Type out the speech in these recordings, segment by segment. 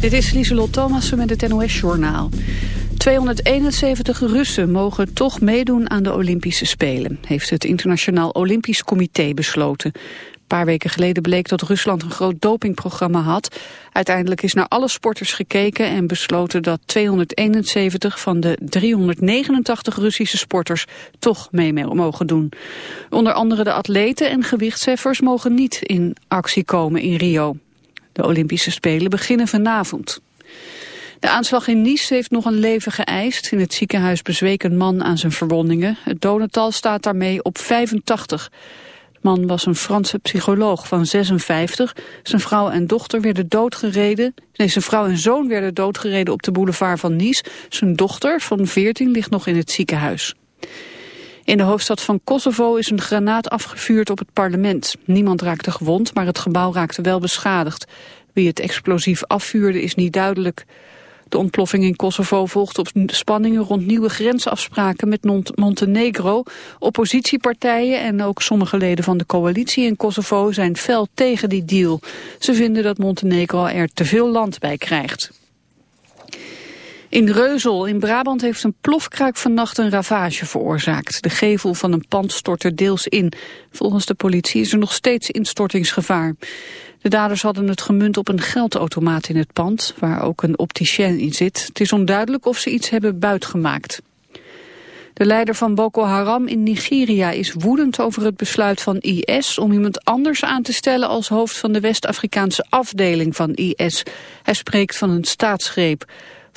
Dit is Lieselot Thomassen met het NOS-journaal. 271 Russen mogen toch meedoen aan de Olympische Spelen, heeft het Internationaal Olympisch Comité besloten. Een paar weken geleden bleek dat Rusland een groot dopingprogramma had. Uiteindelijk is naar alle sporters gekeken en besloten dat 271 van de 389 Russische sporters toch mee mogen doen. Onder andere de atleten en gewichtsheffers mogen niet in actie komen in Rio. De Olympische Spelen beginnen vanavond. De aanslag in Nice heeft nog een leven geëist. In het ziekenhuis bezweek een man aan zijn verwondingen. Het dodental staat daarmee op 85. De man was een Franse psycholoog van 56. Zijn vrouw en dochter werden doodgereden. Zijn vrouw en zoon werden doodgereden op de boulevard van Nice. Zijn dochter van 14 ligt nog in het ziekenhuis. In de hoofdstad van Kosovo is een granaat afgevuurd op het parlement. Niemand raakte gewond, maar het gebouw raakte wel beschadigd. Wie het explosief afvuurde is niet duidelijk. De ontploffing in Kosovo volgt op spanningen rond nieuwe grensafspraken met Montenegro. Oppositiepartijen en ook sommige leden van de coalitie in Kosovo zijn fel tegen die deal. Ze vinden dat Montenegro er te veel land bij krijgt. In Reuzel in Brabant heeft een plofkruik vannacht een ravage veroorzaakt. De gevel van een pand stortte deels in. Volgens de politie is er nog steeds instortingsgevaar. De daders hadden het gemunt op een geldautomaat in het pand, waar ook een opticien in zit. Het is onduidelijk of ze iets hebben buitgemaakt. De leider van Boko Haram in Nigeria is woedend over het besluit van IS om iemand anders aan te stellen als hoofd van de West-Afrikaanse afdeling van IS. Hij spreekt van een staatsgreep.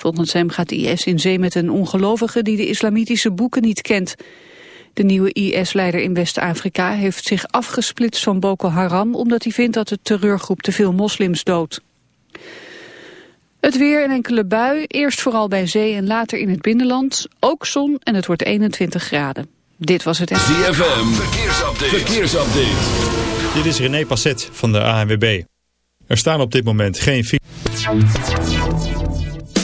Volgens hem gaat IS in zee met een ongelovige die de islamitische boeken niet kent. De nieuwe IS-leider in West-Afrika heeft zich afgesplitst van Boko Haram... omdat hij vindt dat de terreurgroep te veel moslims doodt. Het weer in enkele bui, eerst vooral bij zee en later in het binnenland. Ook zon en het wordt 21 graden. Dit was het... ZFM, verkeersupdate. verkeersupdate. Dit is René Passet van de ANWB. Er staan op dit moment geen...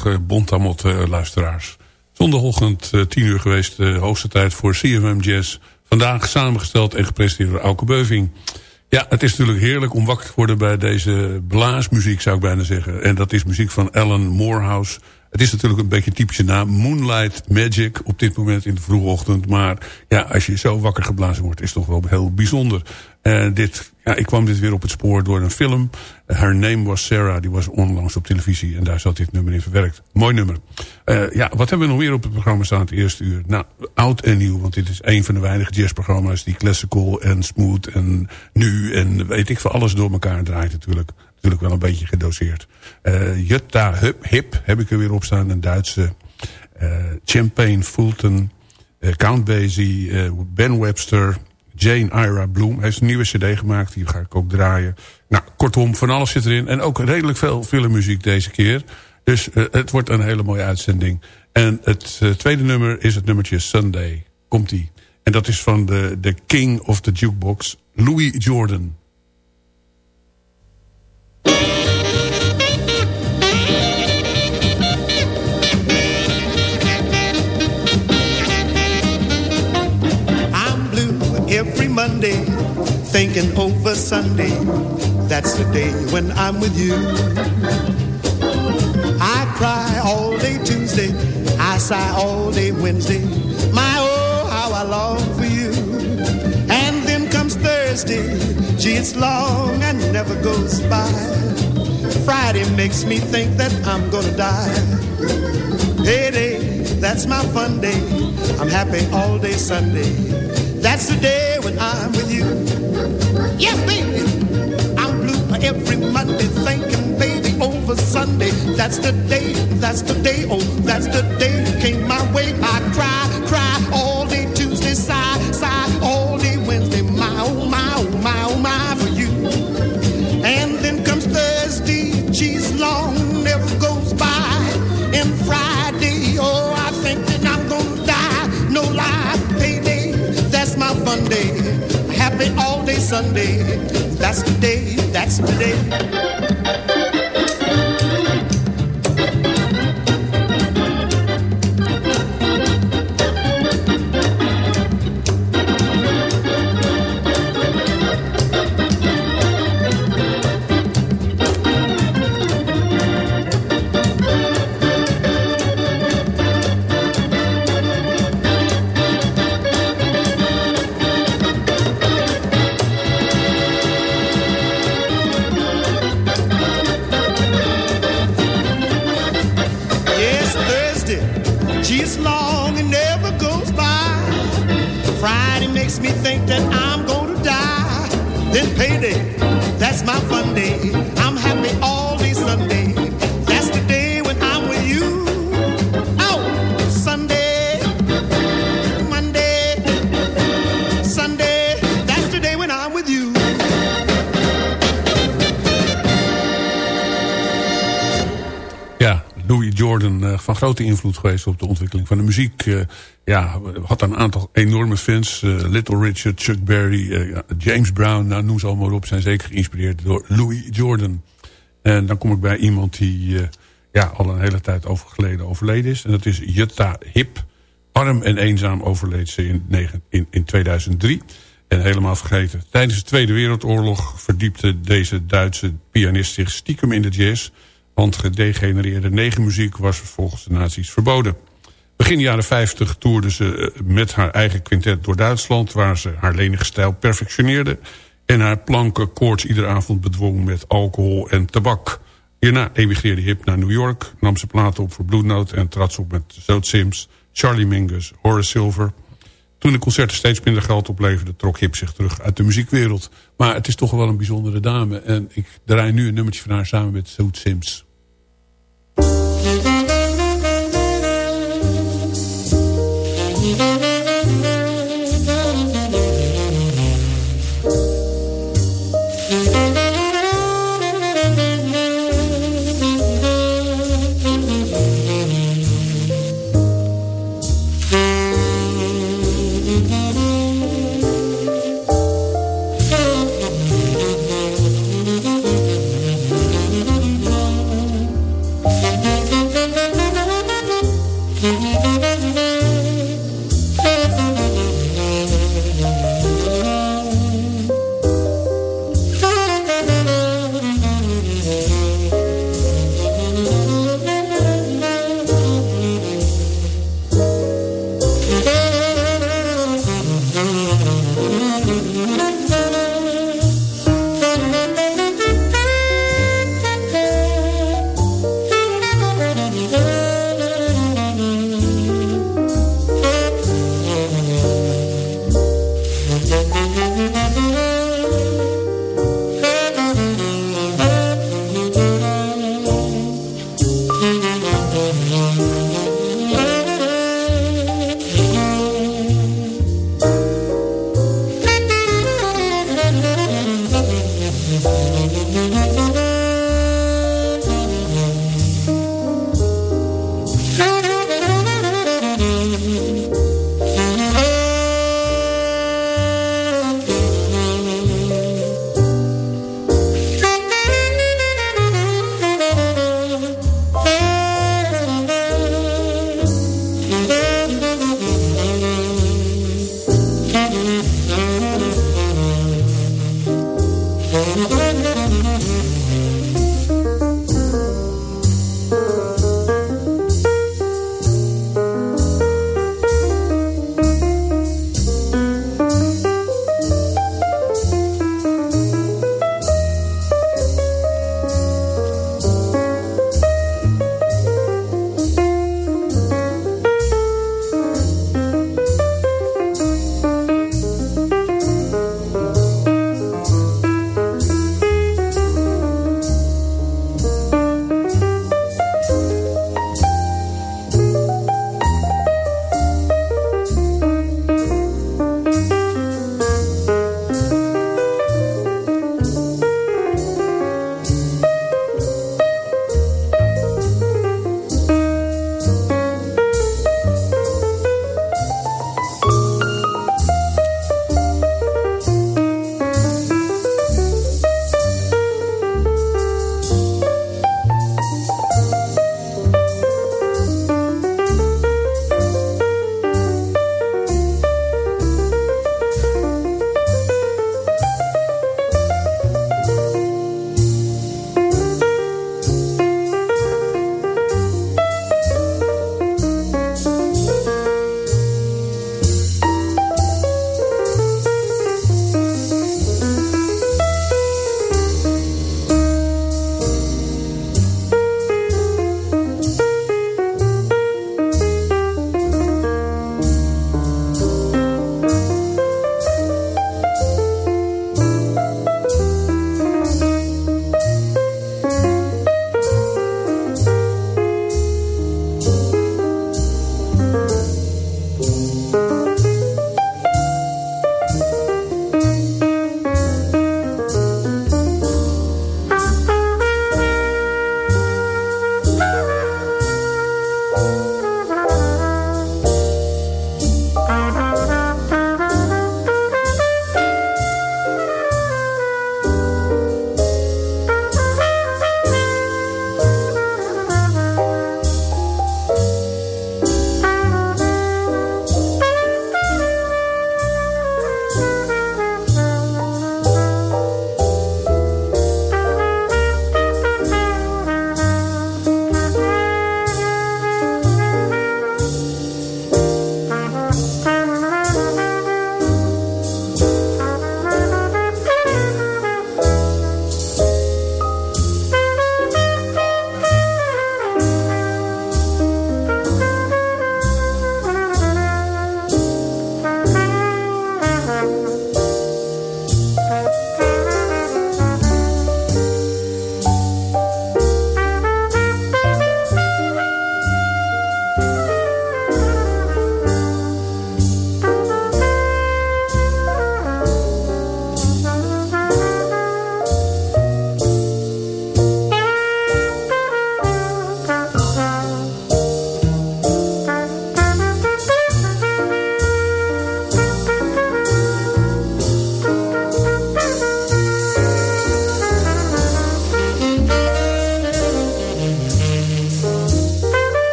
Goedemorgen Bontamot luisteraars. Zondagochtend uh, 10 uur geweest, de hoogste tijd voor CFM Jazz. Vandaag samengesteld en gepresenteerd door Auke Beuving. Ja, het is natuurlijk heerlijk om wakker te worden bij deze blaasmuziek zou ik bijna zeggen. En dat is muziek van Alan Morehouse... Het is natuurlijk een beetje typische naam. Moonlight Magic op dit moment in de vroege ochtend. Maar ja, als je zo wakker geblazen wordt, is het toch wel heel bijzonder. Uh, dit, ja, ik kwam dit weer op het spoor door een film. Her Name Was Sarah, die was onlangs op televisie. En daar zat dit nummer in verwerkt. Mooi nummer. Uh, ja, wat hebben we nog meer op het programma staan het eerste uur? Nou, oud en nieuw. Want dit is een van de weinige jazzprogramma's die classical en smooth en nu en weet ik veel alles door elkaar draait natuurlijk natuurlijk wel een beetje gedoseerd. Uh, Jutta Hip, Hip heb ik er weer op staan. Een Duitse Champagne Fulton, Count Basie, Ben Webster, Jane Ira Bloom. Heeft een nieuwe cd gemaakt, die ga ik ook draaien. Nou, kortom, van alles zit erin. En ook redelijk veel filmmuziek deze keer. Dus het wordt een hele mooie uitzending. En het tweede nummer is het nummertje Sunday. Komt-ie. En dat is van de, de King of the Jukebox, Louis Jordan. Over Sunday. That's the day when I'm with you. I cry all day Tuesday, I sigh all day Wednesday. My oh, how I long for you. And then comes Thursday, gee, it's long and never goes by. Friday makes me think that I'm gonna die. Payday, that's my fun day. I'm happy all day Sunday. That's the day when I'm with you. Yeah, baby. I'm blue every Monday thinking, baby, over Sunday. That's the day, that's the day, oh, that's the day came my way. I cry, Sunday. That's the day, that's the day. Grote invloed geweest op de ontwikkeling van de muziek. Uh, ja, had een aantal enorme fans. Uh, Little Richard, Chuck Berry, uh, James Brown, nou, noem ze allemaal op. Zijn zeker geïnspireerd door Louis Jordan. En dan kom ik bij iemand die ja, al een hele tijd overgeleden overleden is. En dat is Jutta Hip. Arm en eenzaam overleed ze in, in, in 2003. En helemaal vergeten. Tijdens de Tweede Wereldoorlog verdiepte deze Duitse pianist zich stiekem in de jazz... Want gedegenereerde negenmuziek was volgens de nazi's verboden. Begin jaren 50 toerde ze eh, met haar eigen quintet door Duitsland... waar ze haar lenige stijl perfectioneerde... en haar planken koorts iedere avond bedwong met alcohol en tabak. Hierna emigreerde Hip naar New York... nam ze platen op voor Blue en trad ze op met Zoot Sims... Charlie Mingus, Horace Silver... Toen de concerten steeds minder geld opleverden... trok Hip zich terug uit de muziekwereld. Maar het is toch wel een bijzondere dame. En ik draai nu een nummertje van haar samen met Zoot Sims.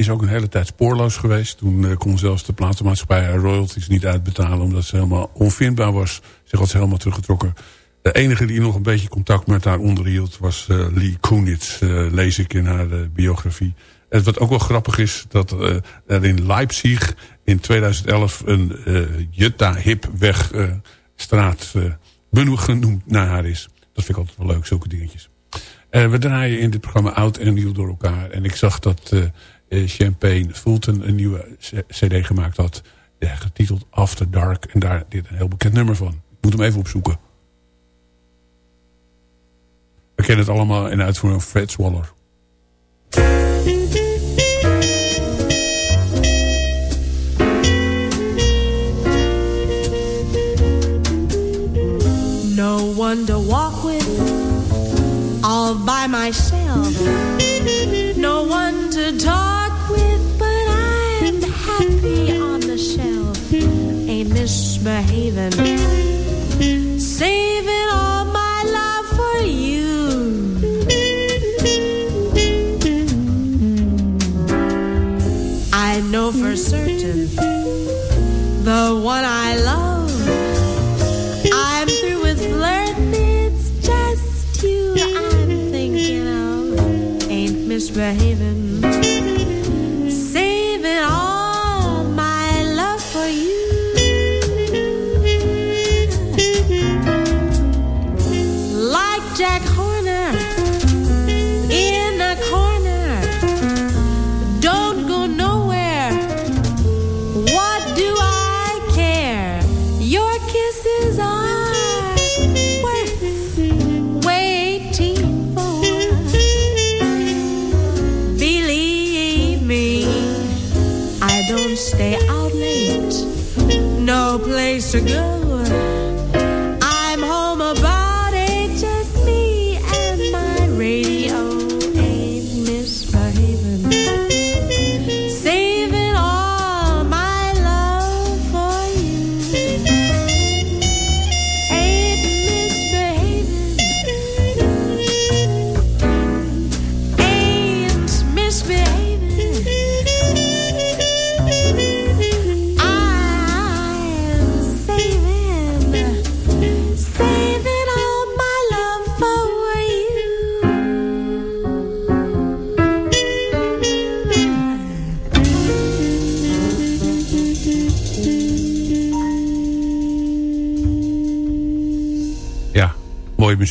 Is ook een hele tijd spoorloos geweest. Toen uh, kon zelfs de platenmaatschappij haar royalties niet uitbetalen... omdat ze helemaal onvindbaar was. Zich had ze helemaal teruggetrokken. De enige die nog een beetje contact met haar onderhield was uh, Lee Kunitz, uh, lees ik in haar biografie. En wat ook wel grappig is, dat er in Leipzig in 2011 een Jutta Hipwegstraat genoemd naar haar is. Dat vind ik altijd wel leuk, zulke dingetjes. we draaien in dit programma oud en nieuw door elkaar. En ik zag dat Champagne Fulton een nieuwe cd gemaakt had, getiteld After Dark. En daar dit een heel bekend nummer van. Ik moet hem even opzoeken. We kennen het allemaal in uitvoering van Fred Waller. No one to walk with, all by myself. Misbehaving, saving all my love for you. I know for certain the one I love. I'm through with it's just you I'm thinking of. Ain't misbehaving,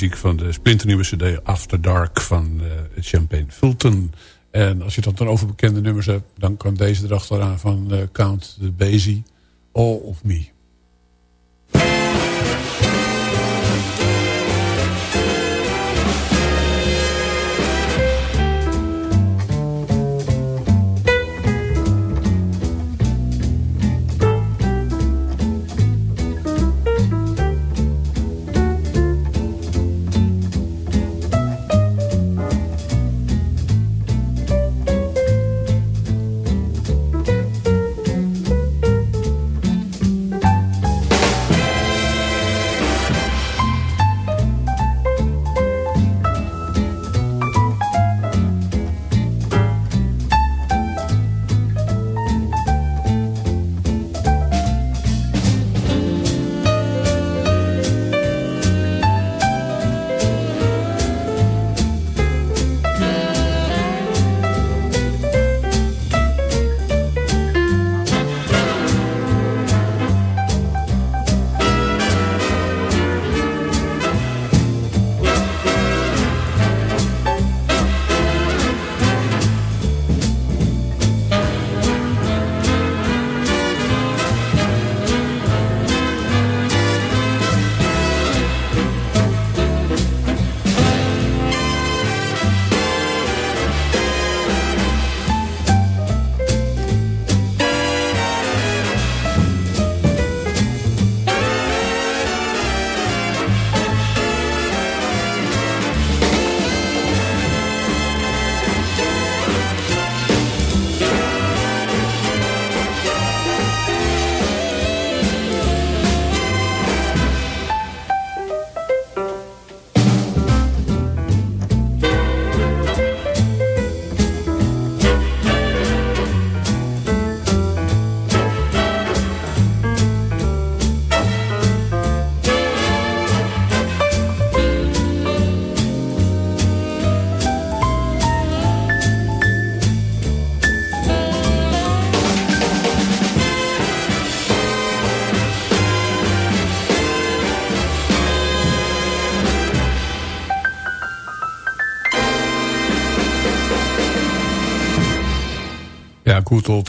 muziek van de splinternieuwe cd After Dark van uh, Champagne Fulton. En als je dan over bekende nummers hebt... dan kan deze erachteraan van uh, Count Basie, All of Me.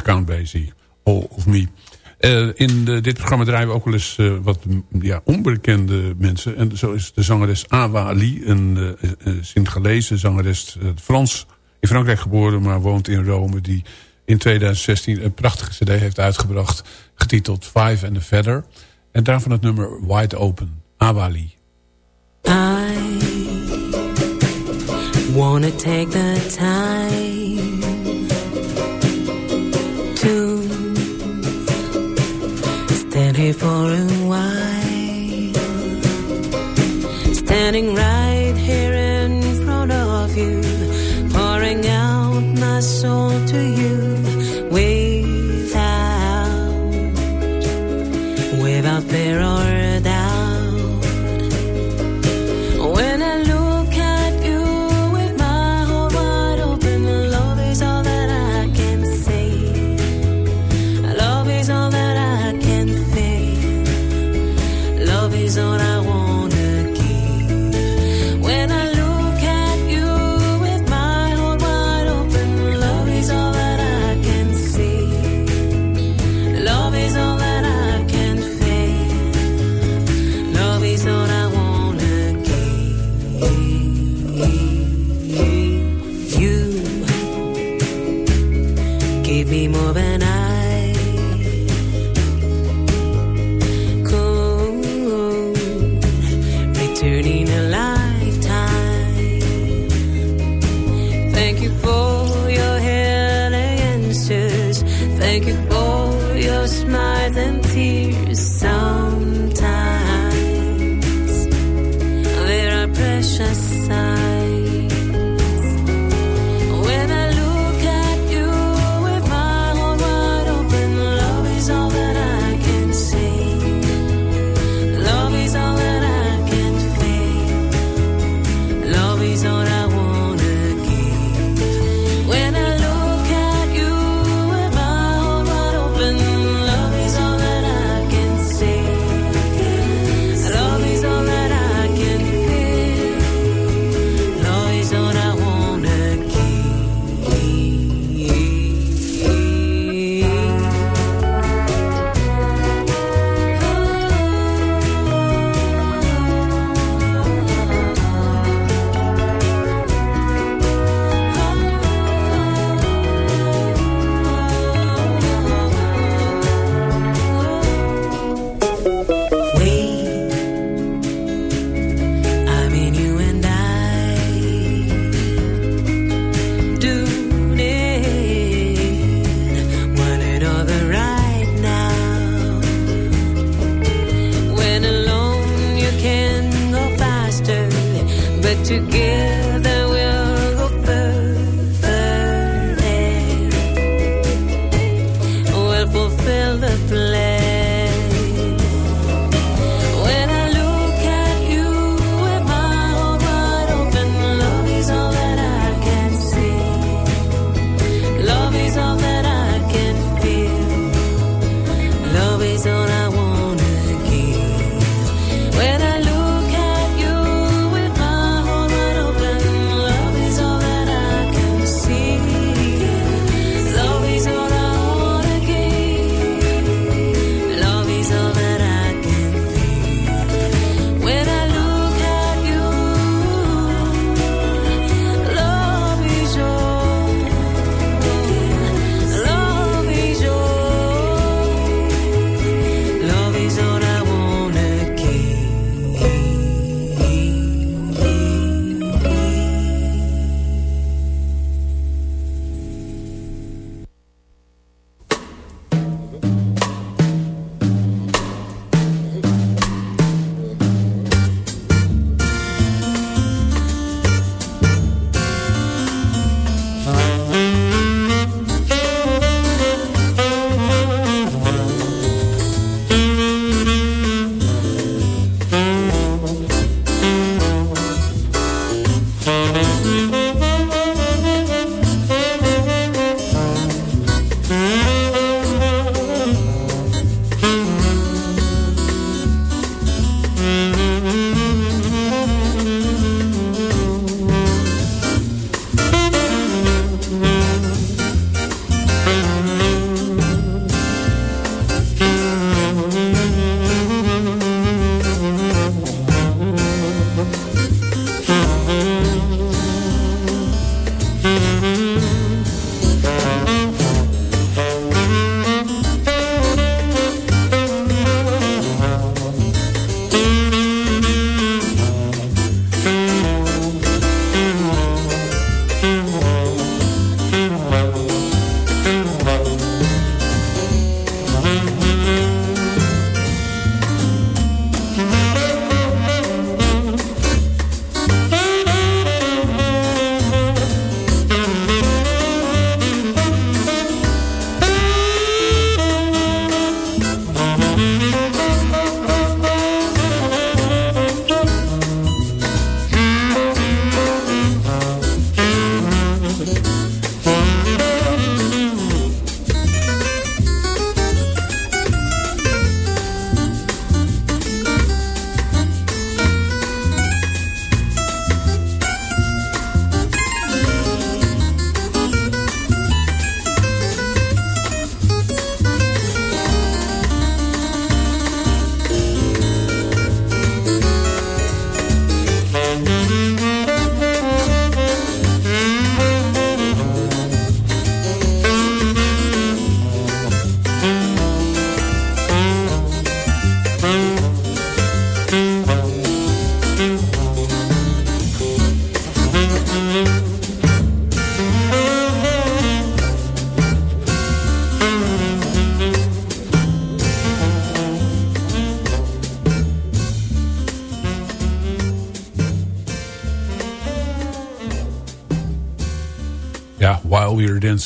Count Basie. All of me. Uh, in de, dit programma draaien we ook wel eens uh, wat ja, onbekende mensen. En zo is de zangeres Awa Ali, een uh, Sint-Galese zangeres, Frans, in Frankrijk geboren, maar woont in Rome. Die in 2016 een prachtige cd heeft uitgebracht, getiteld Five and a Feather. En daarvan het nummer Wide Open, Awa Ali. I wanna take the time here for a while. Standing right here in front of you, pouring out my soul to you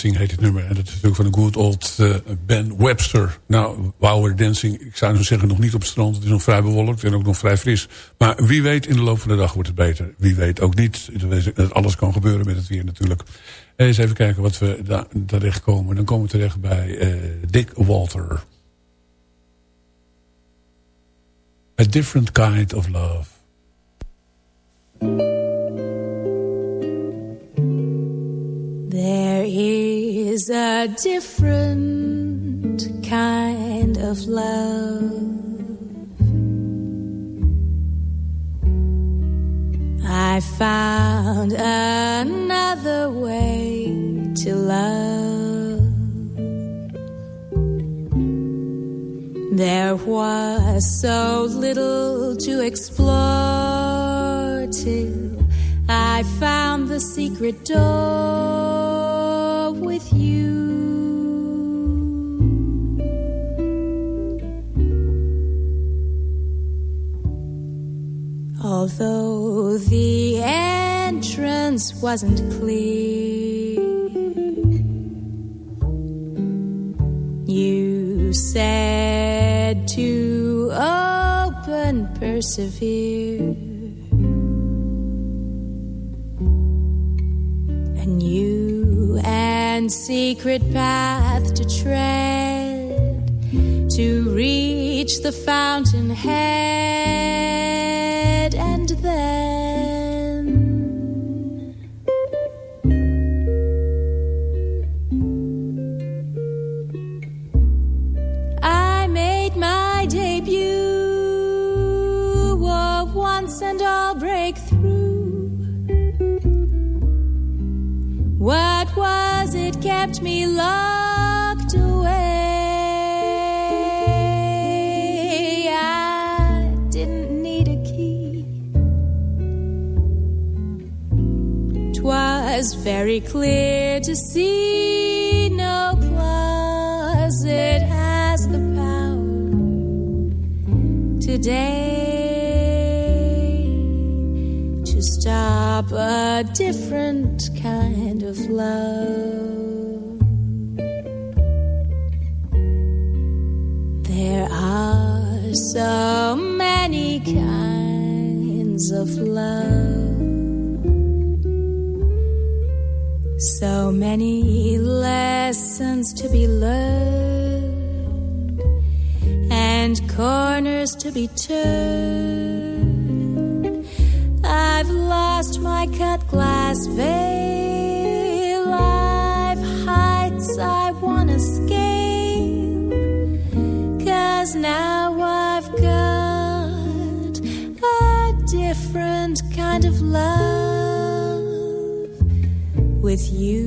Dancing heet het nummer. En dat is natuurlijk van de good old eh, Ben Webster. Nou, We're Dancing, ik zou nu zeggen nog niet op het strand. Het is nog vrij bewolkt en ook nog vrij fris. Maar wie weet in de loop van de dag wordt het beter. Wie weet ook niet. Alles kan gebeuren met het weer natuurlijk. Eens even kijken wat we daar terecht komen. Dan komen we terecht bij uh, Dick Walter. A different kind of love. Is a different kind of love. I found another way to love. There was so little to explore till I found the secret door with you. Although the entrance wasn't clear, you said to open, persevere. Secret path to tread to reach the fountainhead very clear to see no closet has the power today to stop a different kind of love. With you.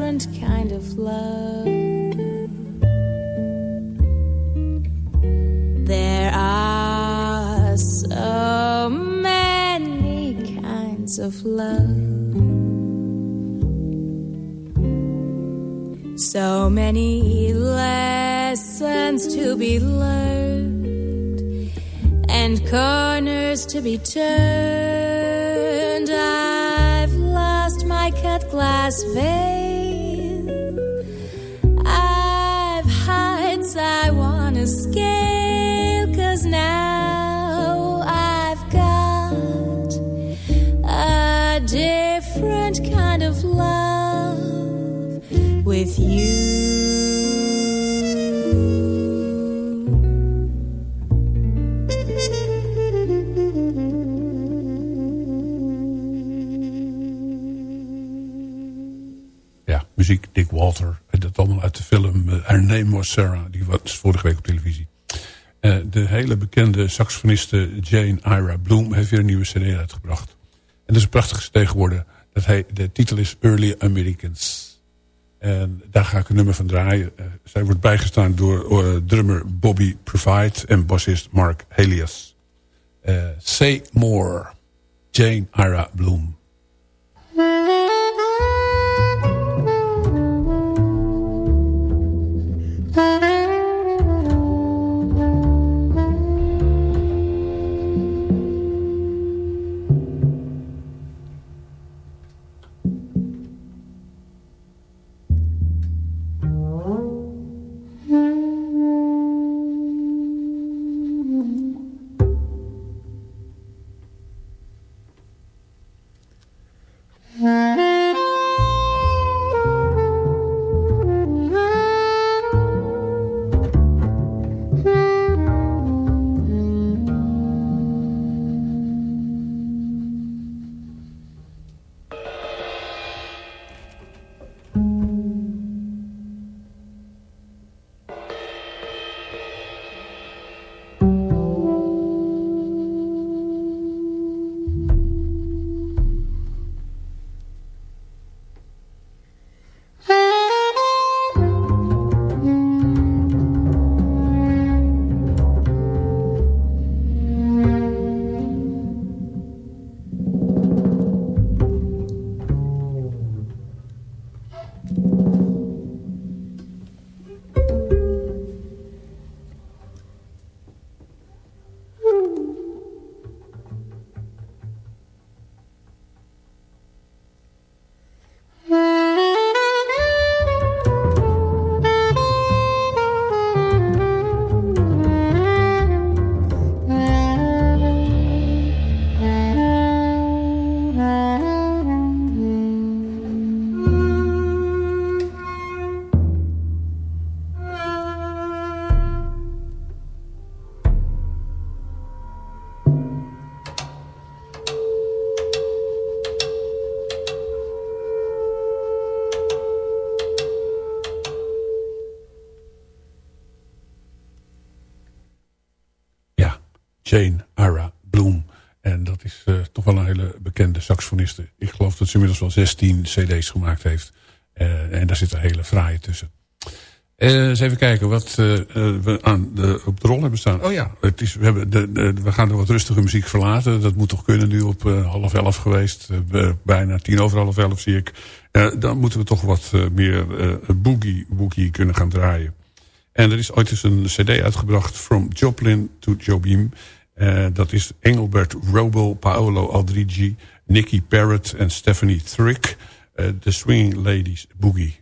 Different kind of love. There are so many kinds of love. So many lessons to be learned and corners to be turned. I've lost my cut glass veil. Muziek Dick Walter. Dat allemaal uit de film eh, Her Name Was Sarah. Die was vorige week op televisie. Eh, de hele bekende saxofoniste Jane Ira Bloom heeft weer een nieuwe cd uitgebracht. En dat is een prachtige cd. Dat hij, de titel is Early Americans. En daar ga ik een nummer van draaien. Eh, zij wordt bijgestaan door eh, drummer Bobby Provide en bassist Mark Helias. Eh, Say More, Jane Ira Bloom. Ze inmiddels wel 16 cd's gemaakt heeft. Uh, en daar zit een hele fraaie tussen. Uh, eens even kijken wat we aan de, op de rol hebben staan. Oh ja, het is, we, hebben de, de, we gaan de wat rustige muziek verlaten. Dat moet toch kunnen nu op half elf geweest. bijna tien over half elf zie ik. dan moeten we toch wat meer boogie, boogie kunnen gaan draaien. En er is ooit eens een cd uitgebracht... From Joplin to Jobim. Uh, dat is Engelbert Robel, Paolo Aldrigi, Nicky Parrott en Stephanie Thrick. Uh, The Swinging Ladies Boogie.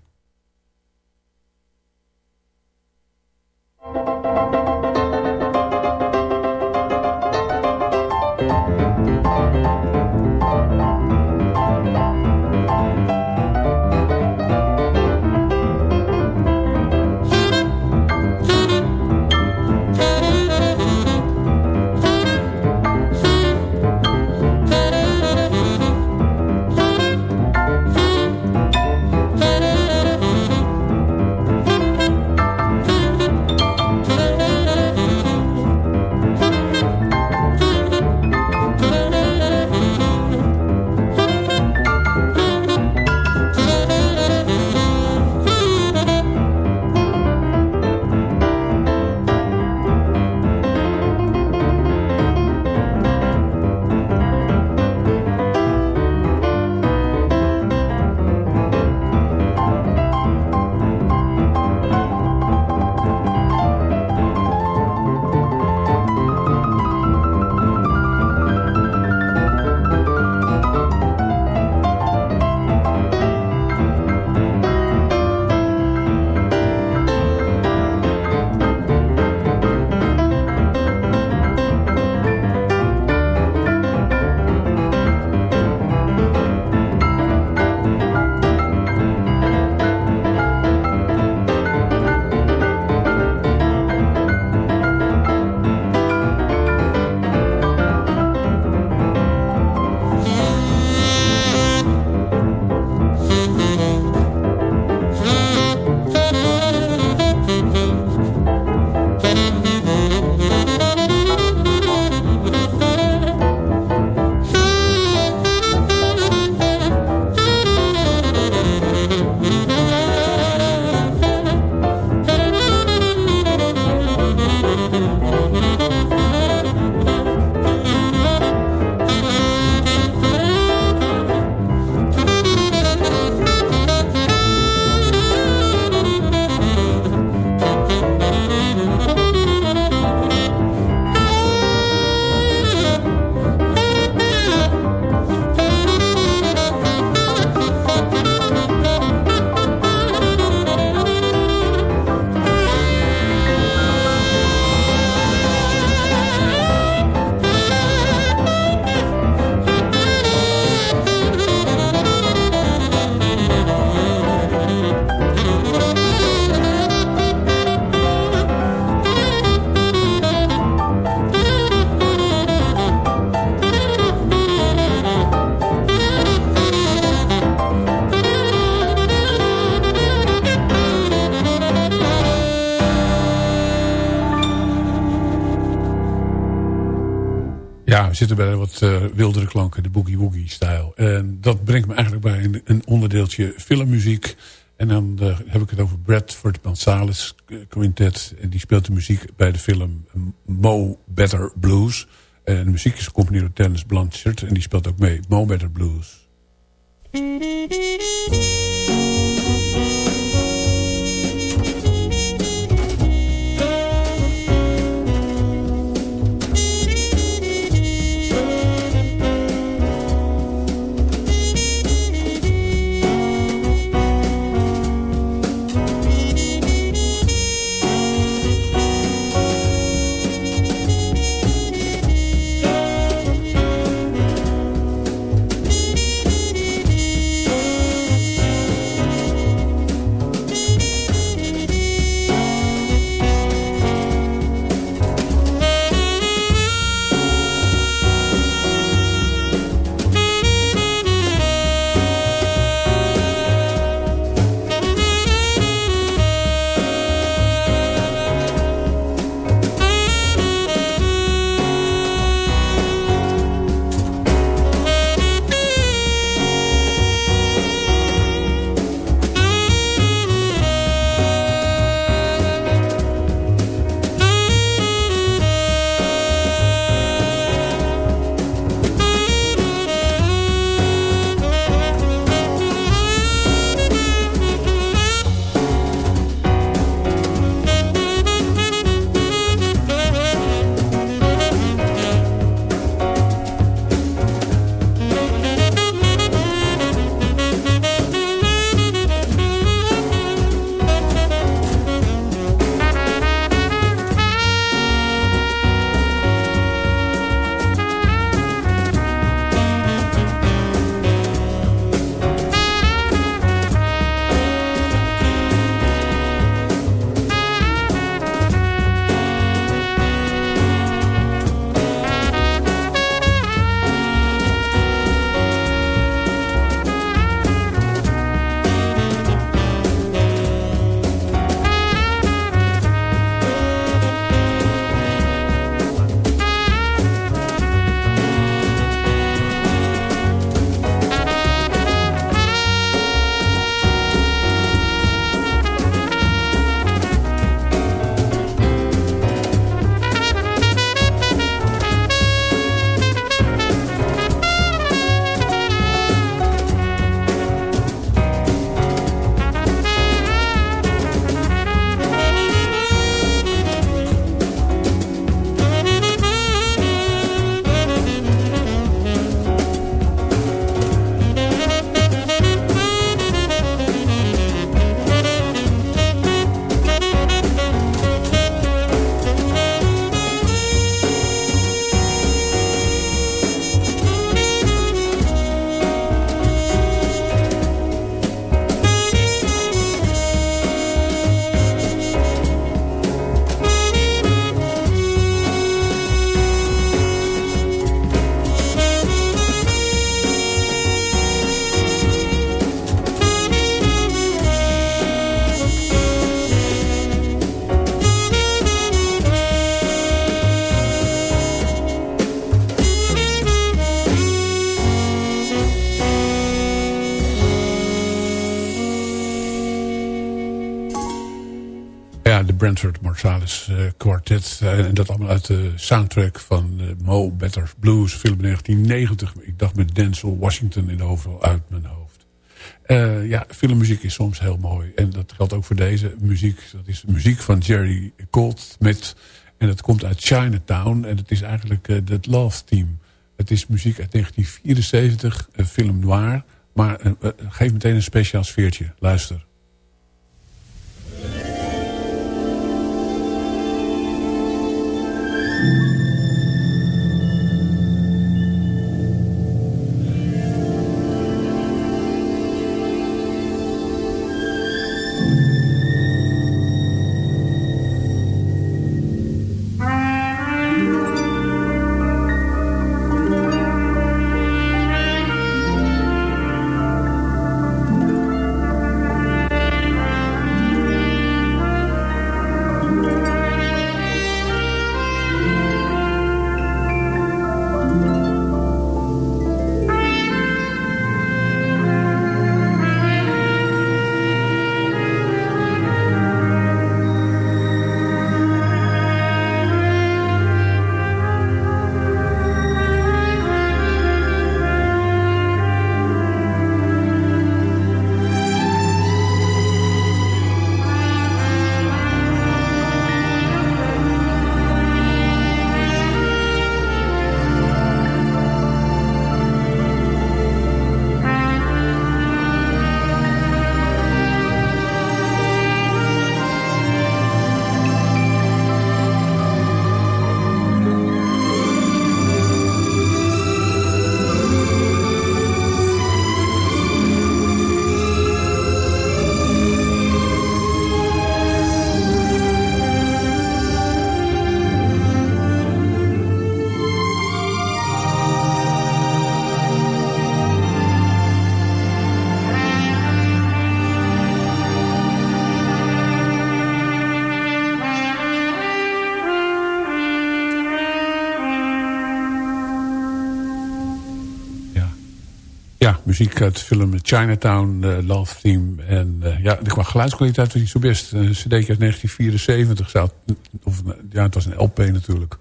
Zitten bij wat uh, wildere klanken, de boogie-woogie-stijl. En dat brengt me eigenlijk bij een, een onderdeeltje filmmuziek. En dan uh, heb ik het over Bradford Gonzalez Quintet. En die speelt de muziek bij de film Mo Better Blues. En de muziek is gecomponeerd door Dennis Blanchard. En die speelt ook mee, Mo Better Blues. Uh, Quartet. Uh, en dat allemaal uit de soundtrack van uh, Mo Better Blues, film 1990. Ik dacht met Denzel Washington in de uit mijn hoofd. ja, filmmuziek is soms heel mooi. En dat geldt ook voor deze muziek. Dat is muziek van Jerry Goldsmith. En dat komt uit Chinatown. En het is eigenlijk het Love Team. Het is muziek uit 1974, een film noir. Maar geef meteen een speciaal sfeertje. Luister. Muziek uit de film Chinatown, Love Theme. En uh, ja, de geluidskwaliteit was niet zo best. Een cd uit 1974 zou of ja, het was een LP natuurlijk.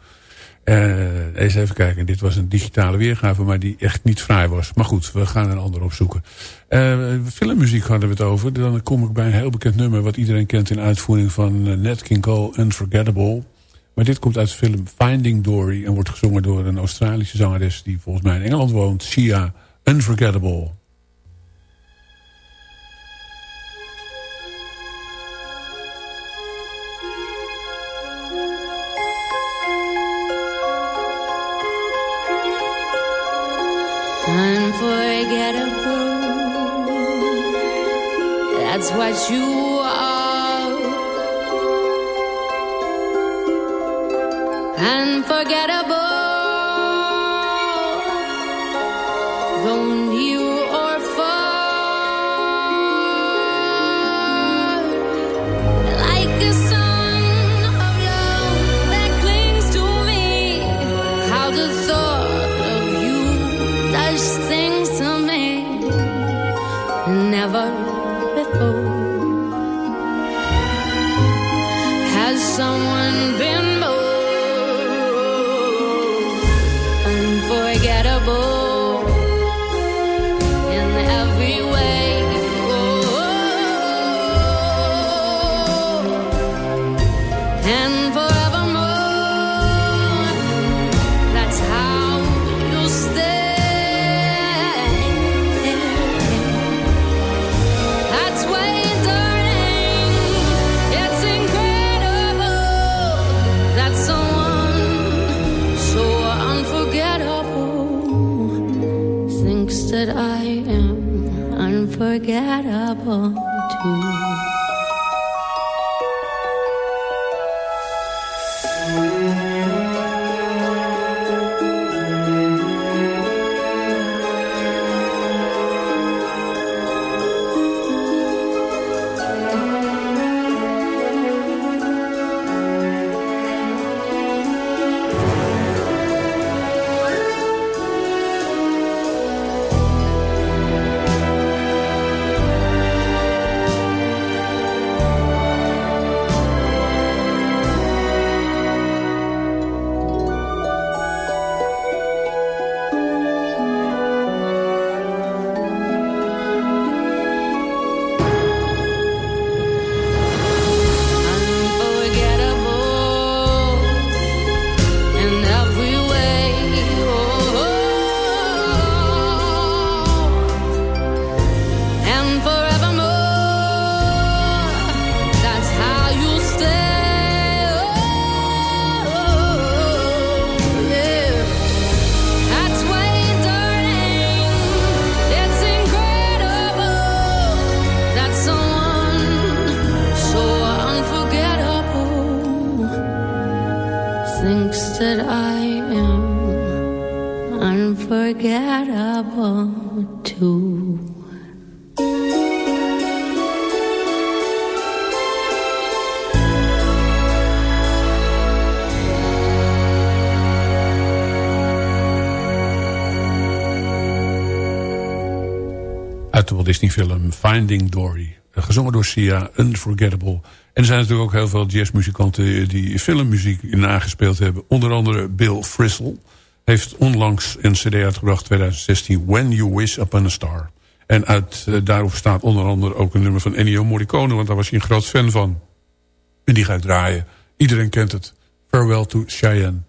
Uh, eens even kijken, dit was een digitale weergave, maar die echt niet vrij was. Maar goed, we gaan een ander opzoeken. Uh, filmmuziek hadden we het over. Dan kom ik bij een heel bekend nummer wat iedereen kent in uitvoering van Nat King Cole, Unforgettable. Maar dit komt uit de film Finding Dory en wordt gezongen door een Australische zangeres die volgens mij in Engeland woont, Sia. Unforgettable. Uit de Walt Disney film Finding Dory. Eh, Gezongen door Sia, Unforgettable. En er zijn natuurlijk ook heel veel jazzmuzikanten die filmmuziek nagespeeld hebben. Onder andere Bill Frisell heeft onlangs een cd uitgebracht, 2016, When You Wish Upon a Star. En uit, eh, daarop staat onder andere ook een nummer van Ennio Morricone, want daar was hij een groot fan van. En die ga ik draaien. Iedereen kent het. Farewell to Cheyenne.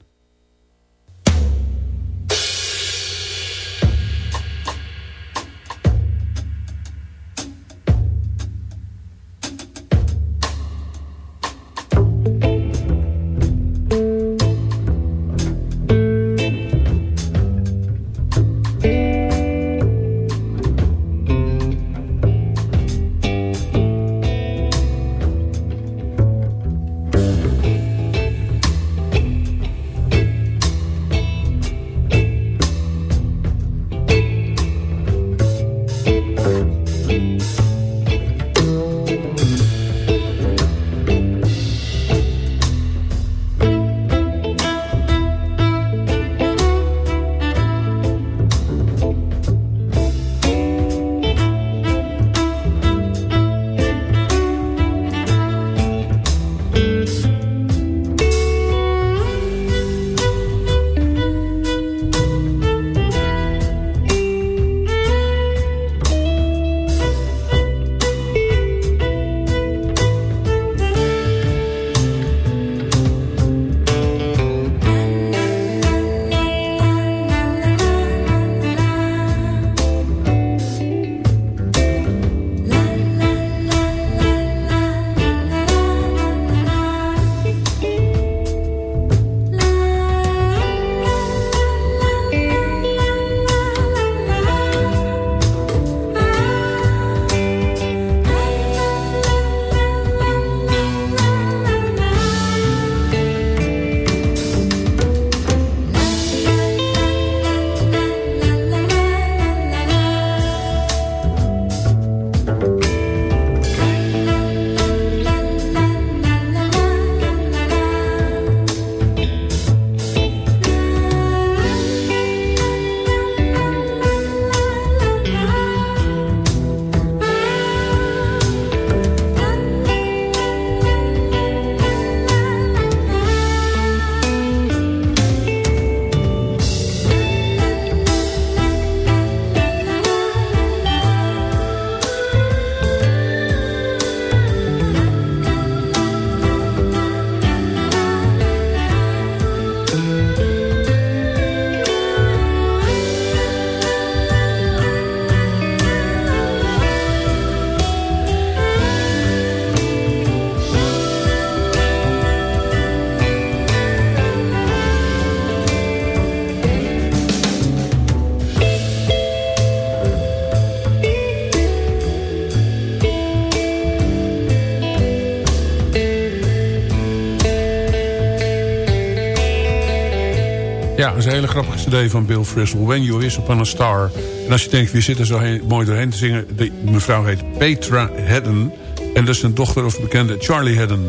Hele grappige cd van Bill Frisell. When You Wish Upon a Star. En als je denkt, wie zit er zo mooi doorheen te zingen... De mevrouw heet Petra Hedden. En dat is een dochter of bekende Charlie Hedden.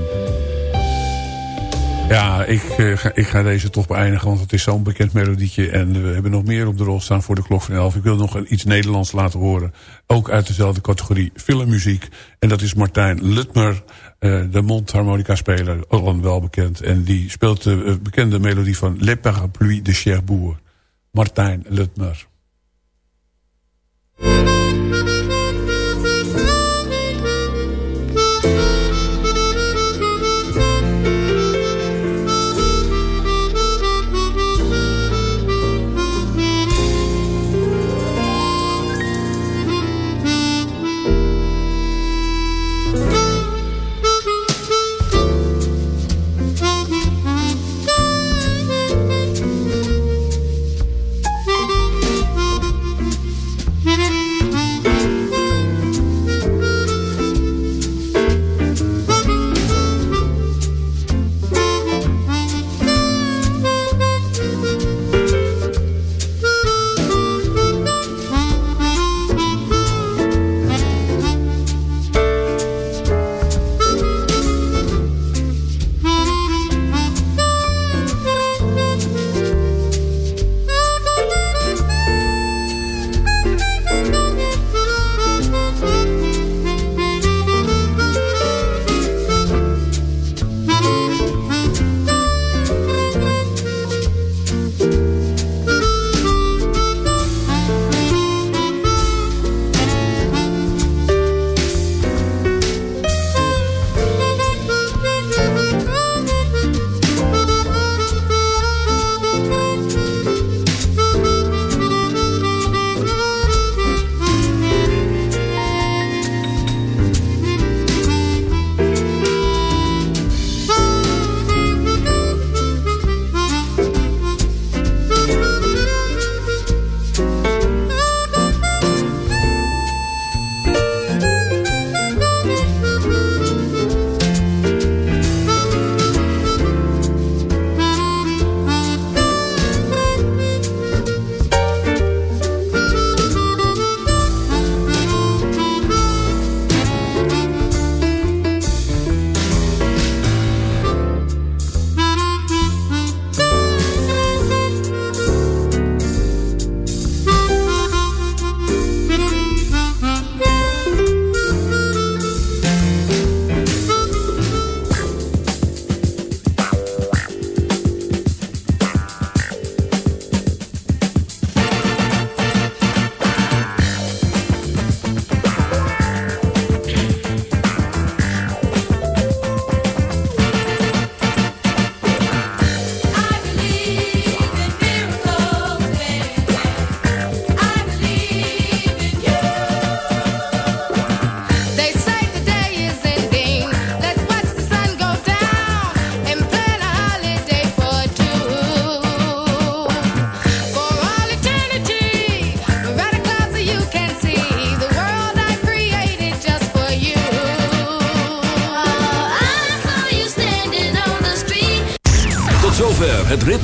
Ja, ik, eh, ga, ik ga deze toch beëindigen, want het is zo'n bekend melodietje. En we hebben nog meer op de rol staan voor de klok van 11. Ik wil nog iets Nederlands laten horen. Ook uit dezelfde categorie filmmuziek. En dat is Martijn Lutmer, eh, de mondharmonica-speler, al wel bekend. En die speelt de eh, bekende melodie van Les Parapluies de Cherbourg. Martijn Lutmer.